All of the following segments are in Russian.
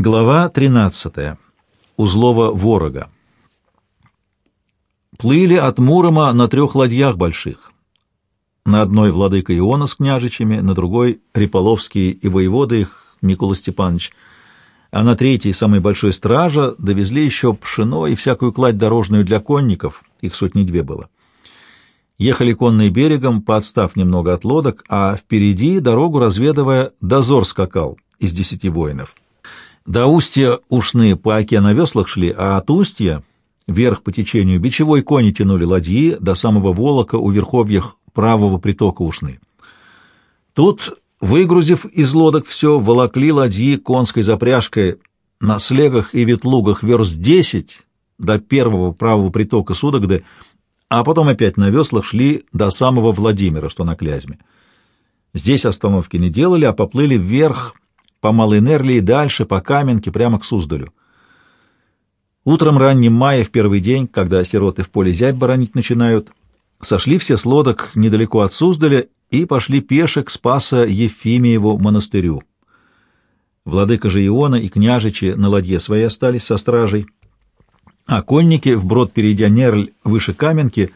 Глава 13. Узлова ворога. Плыли от Мурома на трех ладьях больших. На одной владыка Иона с княжичами, на другой — Риполовские и воеводы их, Микола Степанович, а на третьей, самой большой стража, довезли еще пшено и всякую кладь дорожную для конников, их сотни две было. Ехали конной берегом, подстав немного от лодок, а впереди, дорогу разведывая, дозор скакал из десяти воинов — до устья ушные по оке на веслах шли, а от устья, вверх по течению, бичевой кони тянули ладьи до самого Волока у верховьях правого притока ушны. Тут, выгрузив из лодок все, волокли ладьи конской запряжкой на слегах и ветлугах верст десять до первого правого притока Судогды, а потом опять на веслах шли до самого Владимира, что на Клязьме. Здесь остановки не делали, а поплыли вверх по Малой Нерли и дальше, по Каменке, прямо к Суздалю. Утром ранним мая, в первый день, когда сироты в поле зябь баранить начинают, сошли все с лодок недалеко от Суздаля и пошли пеше к Спаса Ефимиеву монастырю. Владыка же Иона и княжичи на ладье своей остались со стражей, а конники, вброд перейдя Нерль выше Каменки,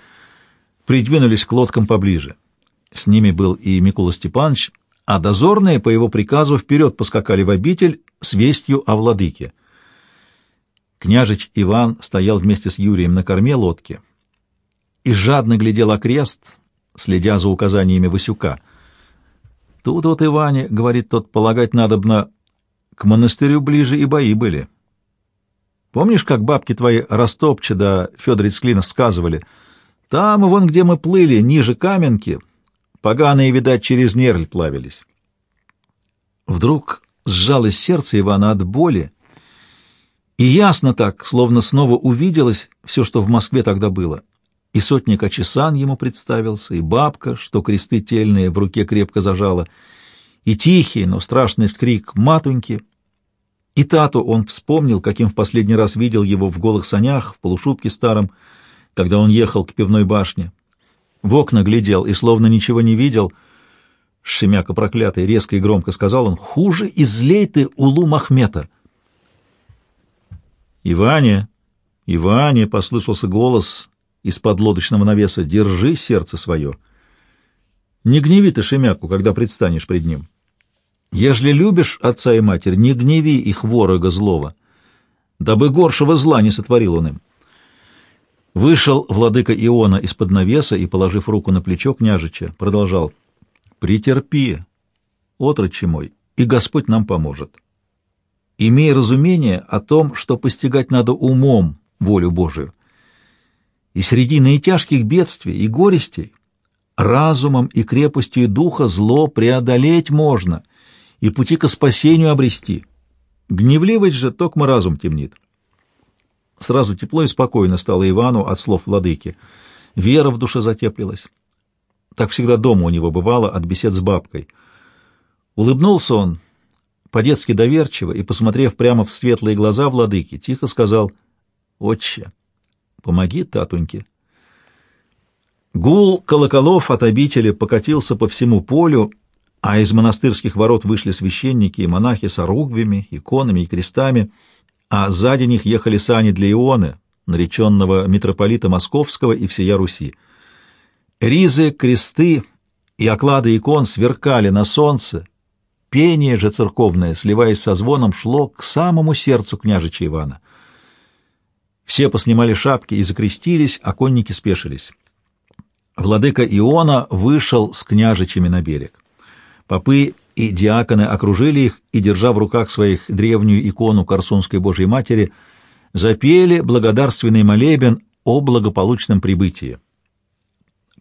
придвинулись к лодкам поближе. С ними был и Микола Степанович, а дозорные по его приказу вперед поскакали в обитель с вестью о владыке. Княжич Иван стоял вместе с Юрием на корме лодки и жадно глядел окрест, следя за указаниями Васюка. «Тут вот, Иване, — говорит тот, — полагать надобно, к монастырю ближе и бои были. Помнишь, как бабки твои Растопча да Федор Ицклинов сказывали? Там, вон где мы плыли, ниже Каменки, Поганые, видать, через нерль плавились. Вдруг сжалось сердце Ивана от боли, и ясно так, словно снова увиделось все, что в Москве тогда было. И сотник Ачесан ему представился, и бабка, что кресты тельные в руке крепко зажала, и тихий, но страшный вскрик матуньки. И тату он вспомнил, каким в последний раз видел его в голых санях, в полушубке старом, когда он ехал к пивной башне. В окна глядел и словно ничего не видел. Шемяка проклятый, резко и громко сказал он, «Хуже и злей ты Улу Махмета!» «Иване! Иване!» — послышался голос из-под лодочного навеса. «Держи сердце свое! Не гневи ты Шемяку, когда предстанешь пред ним. Ежели любишь отца и матерь, не гневи их ворога злого, дабы горшего зла не сотворил он им». Вышел владыка Иона из-под навеса и, положив руку на плечо княжича, продолжал. «Претерпи, отрочи мой, и Господь нам поможет. Имей разумение о том, что постигать надо умом волю Божию. И среди наитяжких бедствий и горестей разумом и крепостью духа зло преодолеть можно и пути к спасению обрести. Гневливость же токмо разум темнит». Сразу тепло и спокойно стало Ивану от слов владыки. Вера в душе затеплилась. Так всегда дома у него бывало от бесед с бабкой. Улыбнулся он, по-детски доверчиво, и, посмотрев прямо в светлые глаза владыки, тихо сказал «Отче, помоги татуньке». Гул колоколов от обители покатился по всему полю, а из монастырских ворот вышли священники и монахи с оругвями, иконами и крестами — а сзади них ехали сани для Ионы, нареченного митрополита Московского и всея Руси. Ризы, кресты и оклады икон сверкали на солнце, пение же церковное, сливаясь со звоном, шло к самому сердцу княжича Ивана. Все поснимали шапки и закрестились, а конники спешились. Владыка Иона вышел с княжичами на берег. Попы и диаконы окружили их и, держа в руках своих древнюю икону Корсунской Божьей Матери, запели благодарственный молебен о благополучном прибытии.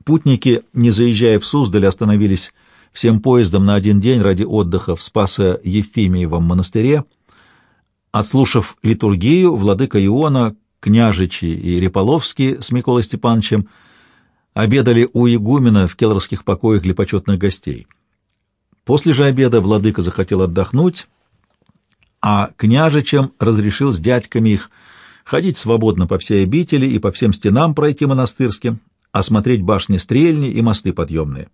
Путники, не заезжая в Суздаль, остановились всем поездом на один день ради отдыха в Спасо-Ефимиевом монастыре. Отслушав литургию, владыка Иона, княжичи и Реполовский с Миколой Степановичем обедали у игумена в келлерских покоях для почетных гостей. После же обеда владыка захотел отдохнуть, а княжичам разрешил с дядьками их ходить свободно по всей обители и по всем стенам пройти монастырским, осмотреть башни стрельни и мосты подъемные.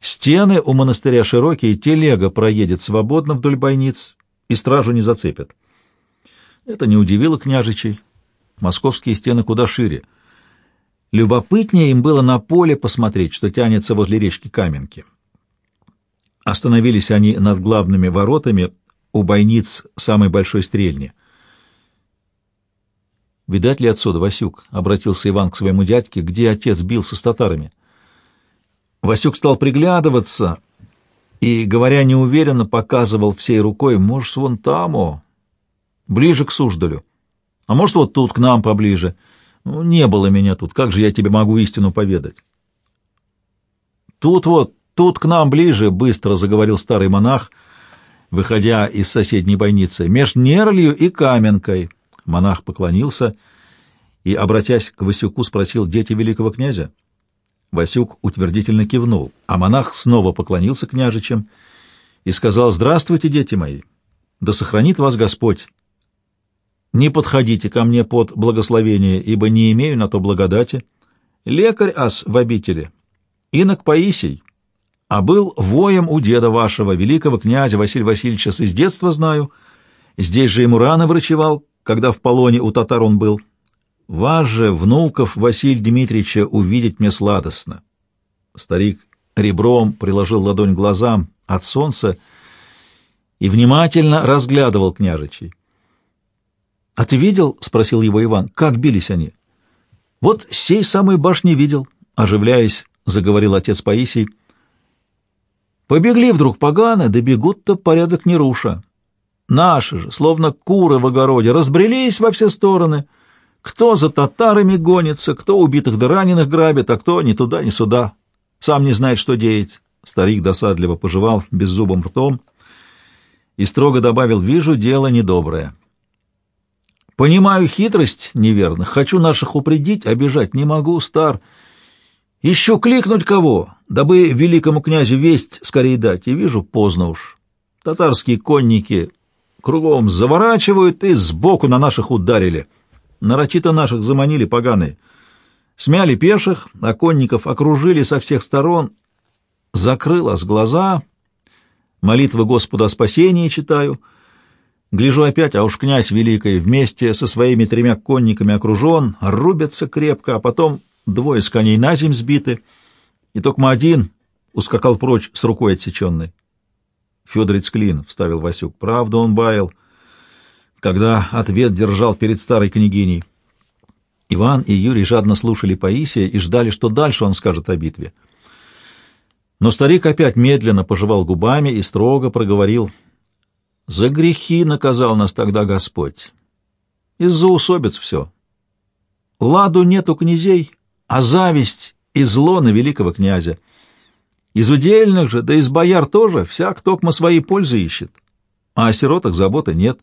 Стены у монастыря широкие, телега проедет свободно вдоль бойниц, и стражу не зацепят. Это не удивило княжичей. Московские стены куда шире. Любопытнее им было на поле посмотреть, что тянется возле речки Каменки. Остановились они над главными воротами у бойниц самой большой стрельни. «Видать ли отсюда, Васюк?» — обратился Иван к своему дядьке. «Где отец бился с татарами?» Васюк стал приглядываться и, говоря неуверенно, показывал всей рукой, «Может, вон там, о, ближе к Суздалю, а может, вот тут, к нам поближе. Ну, не было меня тут, как же я тебе могу истину поведать?» «Тут вот, тут к нам ближе», — быстро заговорил старый монах, выходя из соседней бойницы, «меж Нерлью и Каменкой». Монах поклонился и, обратясь к Васюку, спросил дети великого князя. Васюк утвердительно кивнул, а монах снова поклонился княжичам и сказал «Здравствуйте, дети мои! Да сохранит вас Господь! Не подходите ко мне под благословение, ибо не имею на то благодати. Лекарь ас в обители, инок Паисий, а был воем у деда вашего, великого князя Василия Васильевича, с детства знаю. Здесь же ему рано врачевал, когда в полоне у татар он был. Вас же, внуков Василия Дмитриевича, увидеть мне сладостно. Старик ребром приложил ладонь глазам от солнца и внимательно разглядывал княжичей. — А ты видел, — спросил его Иван, — как бились они? — Вот сей самой башни видел, — оживляясь, заговорил отец Паисий. — Побегли вдруг погано, да бегут-то порядок не руша. Наши же, словно куры в огороде, разбрелись во все стороны. Кто за татарами гонится, кто убитых да раненых грабит, а кто ни туда, ни сюда. Сам не знает, что деять. Старик досадливо пожевал беззубым ртом и строго добавил, вижу, дело недоброе. Понимаю хитрость неверно, хочу наших упредить, обижать не могу, стар. Ищу кликнуть кого, дабы великому князю весть скорее дать, и вижу, поздно уж. Татарские конники кругом заворачивают и сбоку на наших ударили. Нарочито наших заманили поганые. Смяли пеших, а конников окружили со всех сторон. Закрылась глаза, молитвы Господа о спасении читаю. Гляжу опять, а уж князь великий вместе со своими тремя конниками окружен, рубятся крепко, а потом двое с коней на земь сбиты, и только один ускакал прочь с рукой отсеченной. Федорец Клин, — вставил Васюк. — Правда он баял, когда ответ держал перед старой княгиней. Иван и Юрий жадно слушали Паисия и ждали, что дальше он скажет о битве. Но старик опять медленно пожевал губами и строго проговорил. «За грехи наказал нас тогда Господь. Из-за усобиц все. Ладу нету князей, а зависть и зло на великого князя. Из удельных же, да из бояр тоже, всяк токмо своей пользы ищет. А о сиротах заботы нет.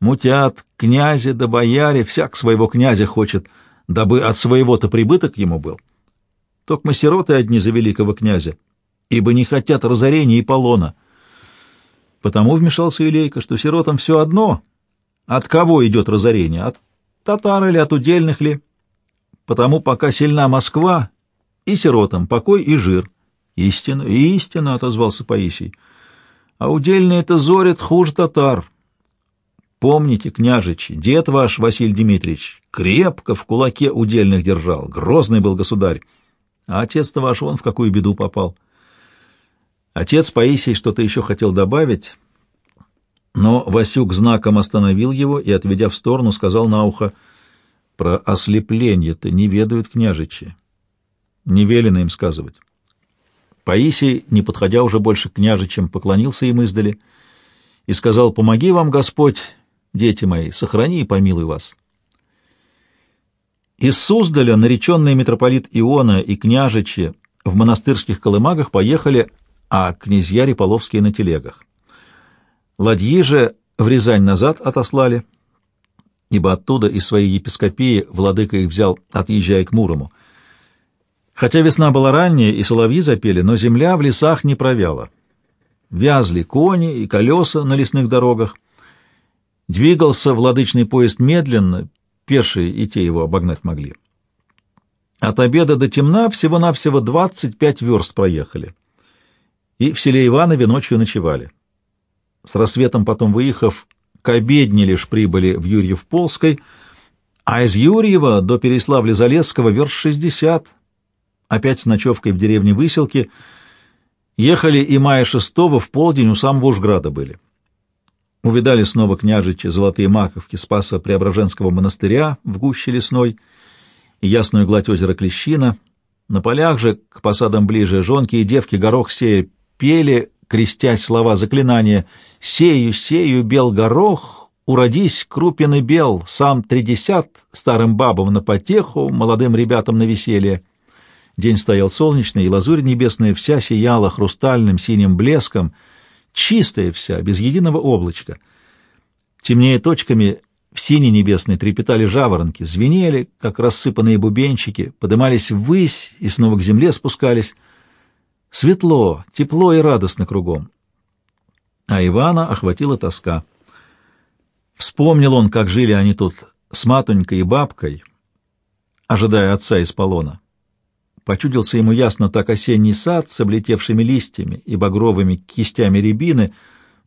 Мутят, князи да бояре, всяк своего князя хочет, дабы от своего-то прибыток ему был. Токмо сироты одни за великого князя, ибо не хотят разорения и полона. Потому вмешался Илейка, что сиротам все одно, от кого идет разорение, от татар или от удельных ли. Потому пока сильна Москва, и сиротам покой и жир. Истина, истина, — отозвался Паисий. А удельные это зорят хуже татар. Помните, княжичи, дед ваш, Василий Дмитриевич, крепко в кулаке удельных держал, грозный был государь. А отец-то ваш вон в какую беду попал. Отец Паисий что-то еще хотел добавить, но Васюк знаком остановил его и, отведя в сторону, сказал на ухо, «Про ослепление-то не ведают княжичи. Не велено им сказывать». Паисий, не подходя уже больше к княжичам, поклонился им издали и сказал, «Помоги вам, Господь, дети мои, сохрани и помилуй вас». Из Суздаля нареченные митрополит Иона и княжичи в монастырских колымагах поехали, а князья Реполовские на телегах. Ладьи же в Рязань назад отослали, ибо оттуда из своей епископии владыка их взял, отъезжая к Мурому. Хотя весна была ранняя, и соловьи запели, но земля в лесах не провяла. Вязли кони и колеса на лесных дорогах. Двигался владычный поезд медленно, пешие и те его обогнать могли. От обеда до темна всего-навсего двадцать пять верст проехали. И в селе Иванове ночью ночевали. С рассветом потом выехав, к обедне лишь прибыли в Юрьев-Полской, а из Юрьева до Переславля-Залесского верст шестьдесят. Опять с ночевкой в деревне Выселки ехали и мая шестого в полдень у самого Ужграда были. Увидали снова княжичи Золотые Маковки Спаса Преображенского монастыря в гуще лесной и ясную гладь озера Клещина. На полях же, к посадам ближе, жонки и девки горох сея пели, крестясь слова заклинания «Сею, сею, бел горох, уродись, крупен и бел, сам тридесят, старым бабам на потеху, молодым ребятам на веселье». День стоял солнечный, и лазурь небесная вся сияла хрустальным синим блеском — чистая вся, без единого облачка. Темнее точками в синей небесной трепетали жаворонки, звенели, как рассыпанные бубенчики, подымались ввысь и снова к земле спускались. Светло, тепло и радостно кругом. А Ивана охватила тоска. Вспомнил он, как жили они тут с матонькой и бабкой, ожидая отца из полона. Почудился ему ясно так осенний сад с облетевшими листьями и багровыми кистями рябины,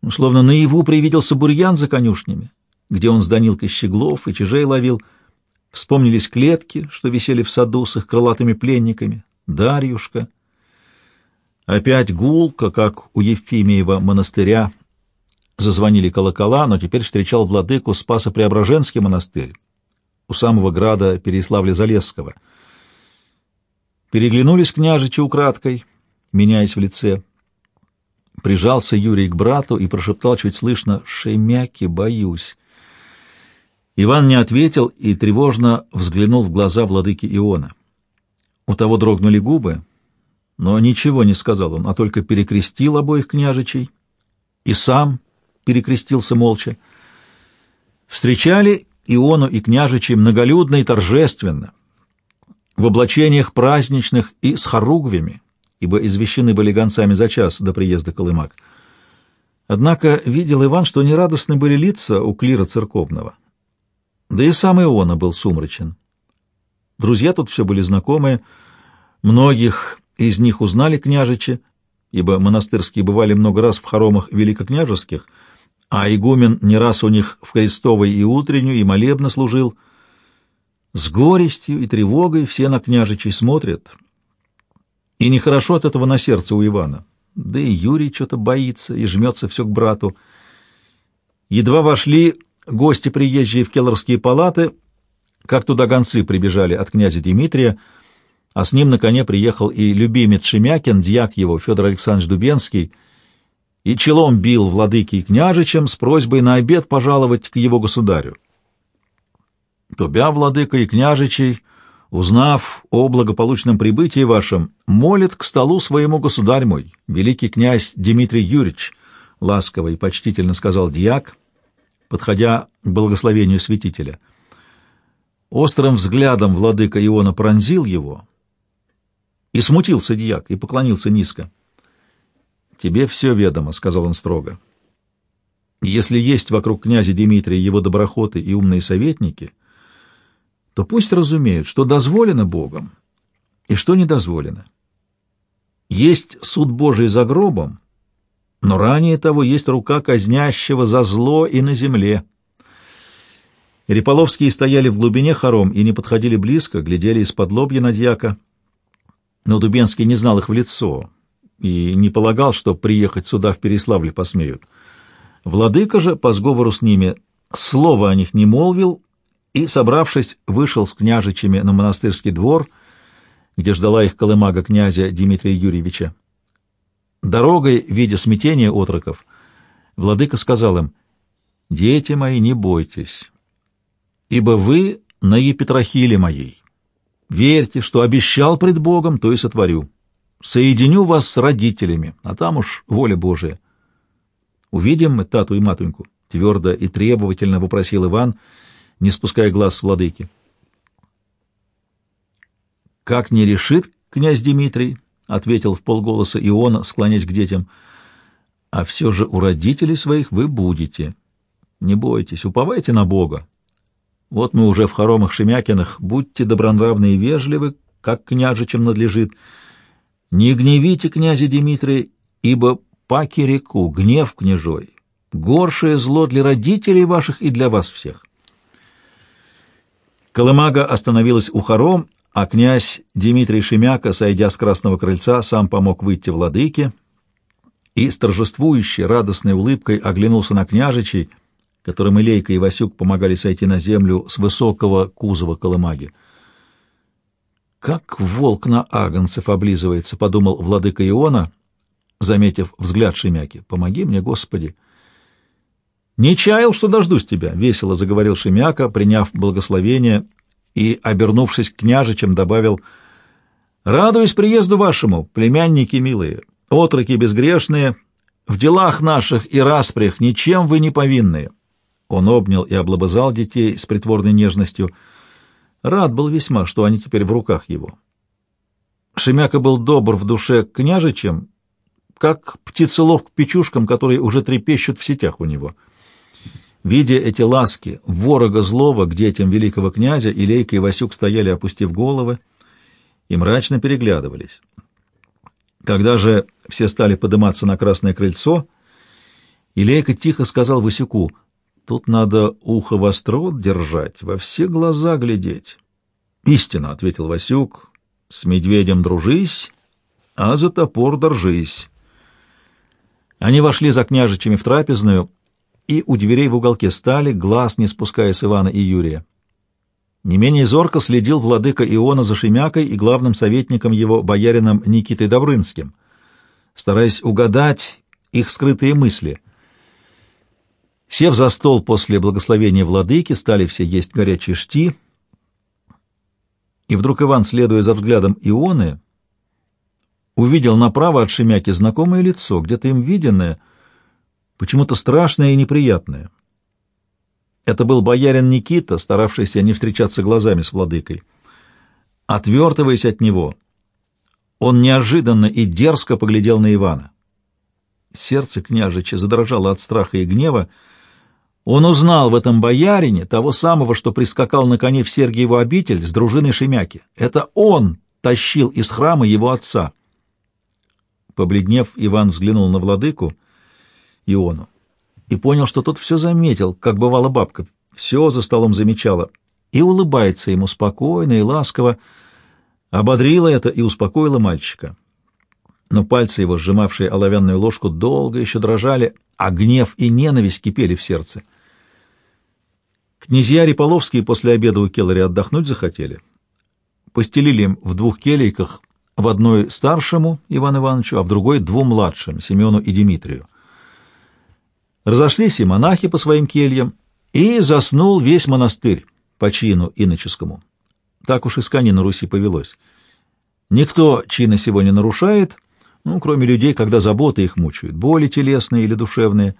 ну, словно наяву привиделся бурьян за конюшнями, где он с Данилкой щеглов и чижей ловил. Вспомнились клетки, что висели в саду с их крылатыми пленниками, Дарьюшка. Опять гулко, как у Ефимиева монастыря, зазвонили колокола, но теперь встречал владыку Спасо-Преображенский монастырь у самого града Переславля-Залесского — Переглянулись княжичи украдкой, меняясь в лице. Прижался Юрий к брату и прошептал чуть слышно «Шемяки, боюсь». Иван не ответил и тревожно взглянул в глаза владыки Иона. У того дрогнули губы, но ничего не сказал он, а только перекрестил обоих княжичей и сам перекрестился молча. Встречали Иону и княжичей многолюдно и торжественно — в облачениях праздничных и с хоругвями, ибо извещены были гонцами за час до приезда Колымак. Однако видел Иван, что нерадостны были лица у клира церковного. Да и сам Иона был сумрачен. Друзья тут все были знакомые, многих из них узнали княжичи, ибо монастырские бывали много раз в хоромах великокняжеских, а игумен не раз у них в крестовой и утреннюю, и молебно служил — с горестью и тревогой все на княжичей смотрят. И нехорошо от этого на сердце у Ивана. Да и Юрий что-то боится и жмется все к брату. Едва вошли гости, приезжие в келлерские палаты, как туда гонцы прибежали от князя Дмитрия, а с ним на коне приехал и любимец Шемякин, дьяк его, Федор Александрович Дубенский, и челом бил владыки и княжичем с просьбой на обед пожаловать к его государю. Тобя, владыка и княжичей, узнав о благополучном прибытии вашем, молит к столу своему государь мой, великий князь Дмитрий Юрьевич, ласково и почтительно сказал дьяк, подходя к благословению святителя. Острым взглядом владыка Иона пронзил его, и смутился дьяк, и поклонился низко. «Тебе все ведомо», — сказал он строго. «Если есть вокруг князя Дмитрия его доброхоты и умные советники, то пусть разумеют, что дозволено Богом и что не дозволено. Есть суд Божий за гробом, но ранее того есть рука казнящего за зло и на земле. Реполовские стояли в глубине хором и не подходили близко, глядели из-под лобья на дьяка. Но Дубенский не знал их в лицо и не полагал, что приехать сюда в Переславле посмеют. Владыка же, по сговору с ними, слова о них не молвил и, собравшись, вышел с княжичами на монастырский двор, где ждала их колымага князя Дмитрия Юрьевича. Дорогой, видя смятение отроков, владыка сказал им, «Дети мои, не бойтесь, ибо вы на епитрахиле моей. Верьте, что обещал пред Богом, то и сотворю. Соединю вас с родителями, а там уж воля Божия». «Увидим мы тату и матуньку?» — твердо и требовательно вопросил Иван — не спуская глаз с владыки. «Как не решит князь Дмитрий?» — ответил в полголоса Иона, склонясь к детям. «А все же у родителей своих вы будете. Не бойтесь, уповайте на Бога. Вот мы уже в хоромах Шемякинах, будьте добронравны и вежливы, как княжичам надлежит. Не гневите князя Дмитрия, ибо паки реку, гнев княжой, Горшее зло для родителей ваших и для вас всех. Колымага остановилась у хором, а князь Дмитрий Шемяка, сойдя с красного крыльца, сам помог выйти владыке и с торжествующей радостной улыбкой оглянулся на княжичей, которым Илейка и Васюк помогали сойти на землю с высокого кузова колымаги. «Как волк на агнцев облизывается», — подумал владыка Иона, заметив взгляд Шемяки. «Помоги мне, Господи!» «Не чаял, что дождусь тебя», — весело заговорил Шемяка, приняв благословение и, обернувшись к княжичам, добавил «Радуюсь приезду вашему, племянники милые, отроки безгрешные, в делах наших и распрях ничем вы не повинные». Он обнял и облобызал детей с притворной нежностью. Рад был весьма, что они теперь в руках его. Шемяка был добр в душе к княжичам, как птицелов к печушкам, которые уже трепещут в сетях у него. Видя эти ласки ворога злого к детям великого князя, Илейка и Васюк стояли, опустив головы, и мрачно переглядывались. Когда же все стали подниматься на красное крыльцо, Илейка тихо сказал Васюку — Тут надо ухо востро держать, во все глаза глядеть. — Истина, — ответил Васюк, — с медведем дружись, а за топор держись. Они вошли за княжичами в трапезную и у дверей в уголке стали, глаз не спуская с Ивана и Юрия. Не менее зорко следил владыка Иона за Шемякой и главным советником его, боярином Никитой Добрынским, стараясь угадать их скрытые мысли — Сев за стол после благословения владыки, стали все есть горячие шти, и вдруг Иван, следуя за взглядом Ионы, увидел направо от Шемяки знакомое лицо, где-то им виденное, почему-то страшное и неприятное. Это был боярин Никита, старавшийся не встречаться глазами с владыкой. Отвертываясь от него, он неожиданно и дерзко поглядел на Ивана. Сердце княжича задрожало от страха и гнева, он узнал в этом боярине того самого, что прискакал на коне в Сергиеву обитель с дружиной Шемяки. Это он тащил из храма его отца. Побледнев, Иван взглянул на владыку Иону и понял, что тот все заметил, как бывала бабка, все за столом замечала, и улыбается ему спокойно и ласково, ободрила это и успокоила мальчика. Но пальцы его, сжимавшие оловянную ложку, долго еще дрожали, а гнев и ненависть кипели в сердце. Князья Риполовские после обеда у Келлари отдохнуть захотели. Постелили им в двух келейках, в одной старшему Ивану Ивановичу, а в другой двум младшим, Семену и Дмитрию. Разошлись и монахи по своим кельям, и заснул весь монастырь по чину иноческому. Так уж искани на Руси повелось. Никто чина сего не нарушает — ну, кроме людей, когда заботы их мучают, боли телесные или душевные.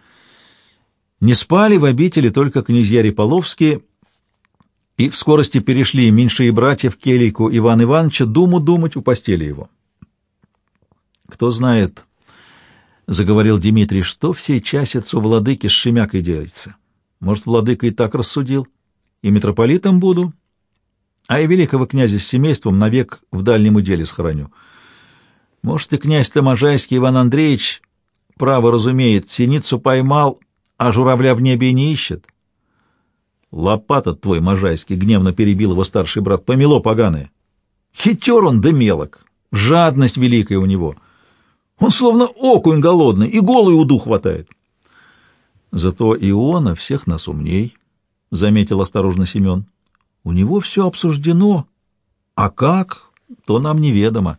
Не спали в обители только князья Риполовские, и в скорости перешли меньшие братья в келейку Ивана Ивановича думу думать у постели его. «Кто знает, — заговорил Дмитрий, — что всей часец у владыки с Шемякой делается. Может, владыка и так рассудил, и митрополитом буду, а и великого князя с семейством навек в дальнем уделе схороню». Может, и князь Томожайский Иван Андреевич право разумеет, синицу поймал, а журавля в небе и не ищет. Лопата твой, Можайский, гневно перебил его старший брат, помело поганое. Хитер он да мелок, жадность великая у него. Он словно окунь голодный, и голый уду хватает. Зато Иона всех нас умней, — заметил осторожно Семен. У него все обсуждено, а как, то нам неведомо.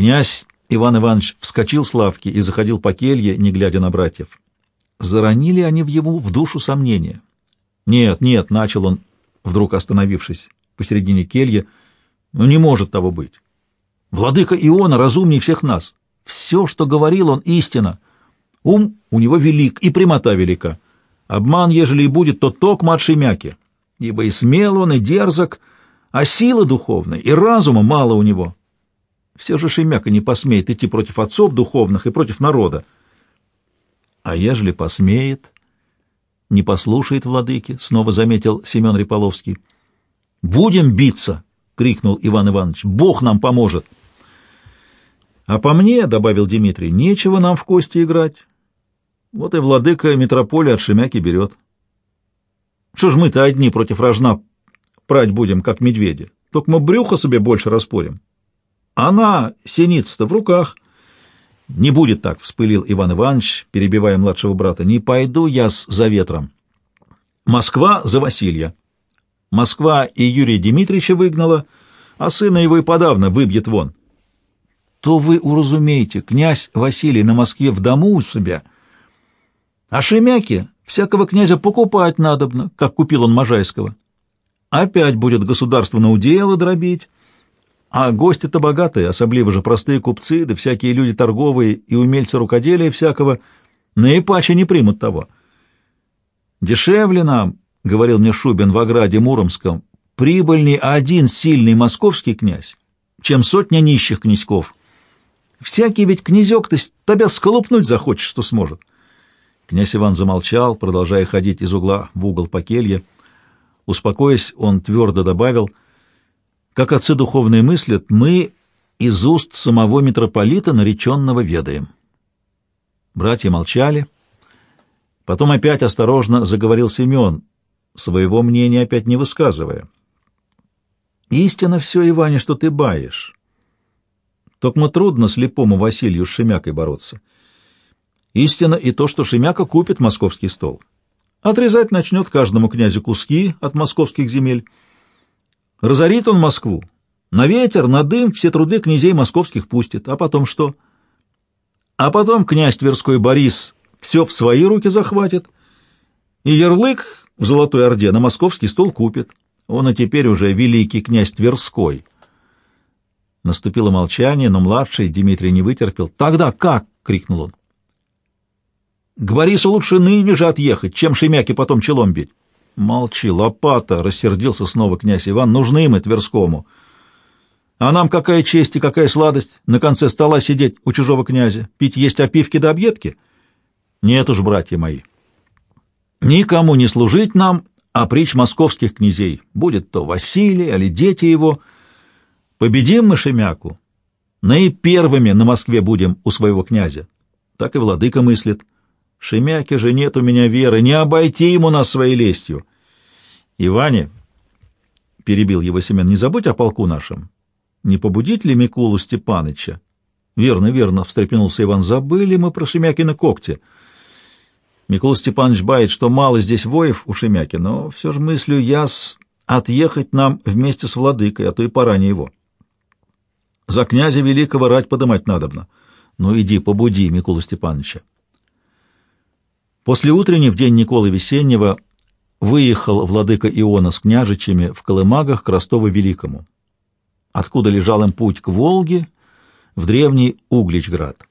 Князь Иван Иванович вскочил с лавки и заходил по келье, не глядя на братьев. Заронили они в его в душу сомнения. «Нет, нет», — начал он, вдруг остановившись посередине кельи, — «ну не может того быть. Владыка Иона разумнее всех нас. Все, что говорил он, истина. Ум у него велик и прямота велика. Обман, ежели и будет, то токма от Шемяки, ибо и смел он, и дерзок, а силы духовной и разума мало у него. Все же Шемяка не посмеет идти против отцов духовных и против народа. А ежели посмеет, не послушает владыки, снова заметил Семен Риполовский. Будем биться, крикнул Иван Иванович. Бог нам поможет. А по мне, добавил Дмитрий, нечего нам в кости играть. Вот и владыка метрополии от Шемяки берет. Что ж мы-то одни против рожна прать будем, как медведи? Только мы брюхо себе больше распорим. Она, синица-то, в руках. Не будет так, — вспылил Иван Иванович, перебивая младшего брата. Не пойду я с за ветром. Москва за Василия. Москва и Юрия Дмитриевича выгнала, а сына его и подавно выбьет вон. То вы уразумеете, князь Василий на Москве в дому у себя, а Шемяки всякого князя покупать надобно, как купил он Можайского. Опять будет государство на уделы дробить, а гости-то богатые, особливо же простые купцы, да всякие люди торговые и умельцы рукоделия всякого, наипаче не примут того. Дешевле нам, — говорил мне Шубин в ограде Муромском, — прибыльней один сильный московский князь, чем сотня нищих князьков. Всякий ведь князек-то тебя сколупнуть захочет, что сможет. Князь Иван замолчал, продолжая ходить из угла в угол по келье. Успокоясь, он твердо добавил, «Как отцы духовные мыслят, мы из уст самого митрополита нареченного ведаем». Братья молчали. Потом опять осторожно заговорил Семен, своего мнения опять не высказывая. «Истина все, Иване, что ты баешь. Только трудно слепому Василию с Шемякой бороться. Истина и то, что Шемяка купит московский стол. Отрезать начнет каждому князю куски от московских земель. Разорит он Москву. На ветер, на дым все труды князей московских пустит. А потом что? А потом князь Тверской Борис все в свои руки захватит, и ярлык в Золотой Орде на московский стол купит. Он и теперь уже великий князь Тверской. Наступило молчание, но младший Дмитрий не вытерпел. «Тогда как?» — крикнул он. «К Борису лучше ныне же отъехать, чем Шемяки потом челом бить». «Молчи, лопата!» — рассердился снова князь Иван. «Нужны мы Тверскому. А нам какая честь и какая сладость на конце стола сидеть у чужого князя, пить есть опивки до объедки? Нет уж, братья мои. Никому не служить нам, а притч московских князей. Будет то Василий, или дети его. Победим мы Шемяку. Наипервыми на Москве будем у своего князя. Так и владыка мыслит. Шемяке же нет у меня веры, не обойти ему нас своей лестью. Иване, — перебил его Семен, — не забудь о полку нашем. Не побудить ли Микулу Степаныча? Верно, верно, — встрепенулся Иван, — забыли мы про Шемякина когти. Микола Степанович бает, что мало здесь воев у Шемяки, но все же мыслю я с... отъехать нам вместе с владыкой, а то и пора не его. За князя великого рать подымать надобно. Ну иди, побуди Микола Степановича. После утренней в день Николы Весеннего выехал владыка Иона с княжичами в Колымагах к Ростову-Великому, откуда лежал им путь к Волге в древний Угличград.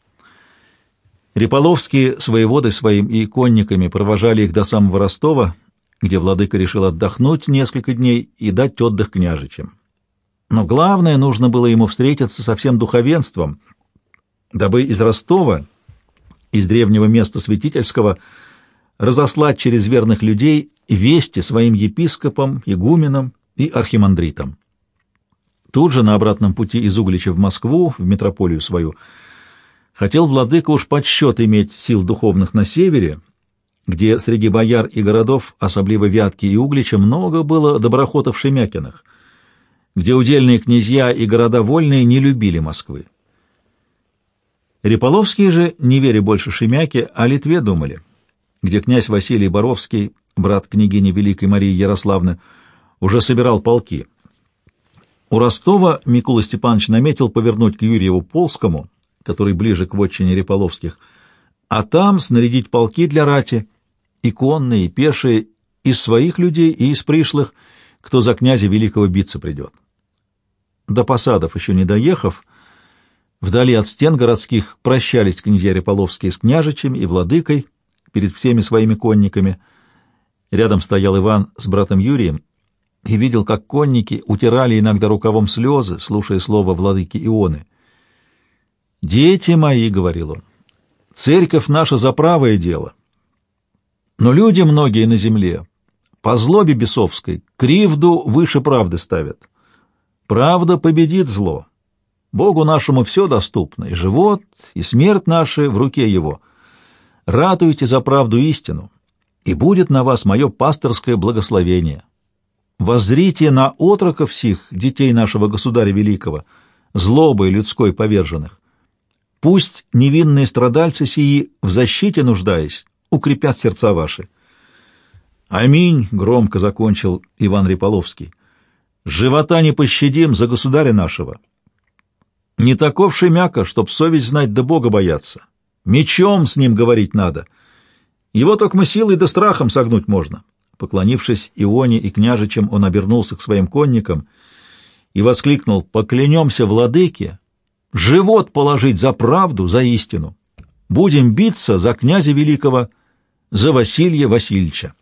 Реполовские с воеводой своим и конниками провожали их до самого Ростова, где владыка решил отдохнуть несколько дней и дать отдых княжичам. Но главное, нужно было ему встретиться со всем духовенством, дабы из Ростова из древнего места святительского разослать через верных людей вести своим епископам, игуменам и архимандритам. Тут же на обратном пути из Углича в Москву, в метрополию свою, хотел владыка уж подсчет иметь сил духовных на севере, где среди бояр и городов, особливо Вятки и Углича, много было доброхотов Шемякиных, где удельные князья и города вольные не любили Москвы. Реполовские же, не веря больше Шемяке, о Литве думали, где князь Василий Боровский, брат княгини Великой Марии Ярославны, уже собирал полки. У Ростова Микола Степанович наметил повернуть к Юрьеву Полскому, который ближе к вотчине Реполовских, а там снарядить полки для рати, и конные, и пешие, из своих людей и из пришлых, кто за князя Великого биться придет. До посадов еще не доехав, Вдали от стен городских прощались князья Реполовские с княжичами и владыкой перед всеми своими конниками. Рядом стоял Иван с братом Юрием и видел, как конники утирали иногда рукавом слезы, слушая слово владыки Ионы. «Дети мои», — говорил он, — «церковь наша за правое дело. Но люди многие на земле по злобе бесовской кривду выше правды ставят. Правда победит зло, Богу нашему все доступно, и живот, и смерть наши в руке Его. Ратуйте за правду истину, и будет на вас мое пасторское благословение. Воззрите на отроков сих, детей нашего государя великого, злобой людской поверженных. Пусть невинные страдальцы сии, в защите нуждаясь, укрепят сердца ваши. Аминь, громко закончил Иван Риполовский. Живота не пощадим за государя нашего. Не таков шемяка, чтоб совесть знать да Бога бояться. Мечом с ним говорить надо. Его только силой да страхом согнуть можно. Поклонившись Ионе и княжичам, он обернулся к своим конникам и воскликнул «Поклянемся владыке, живот положить за правду, за истину. Будем биться за князя великого, за Василия Васильевича».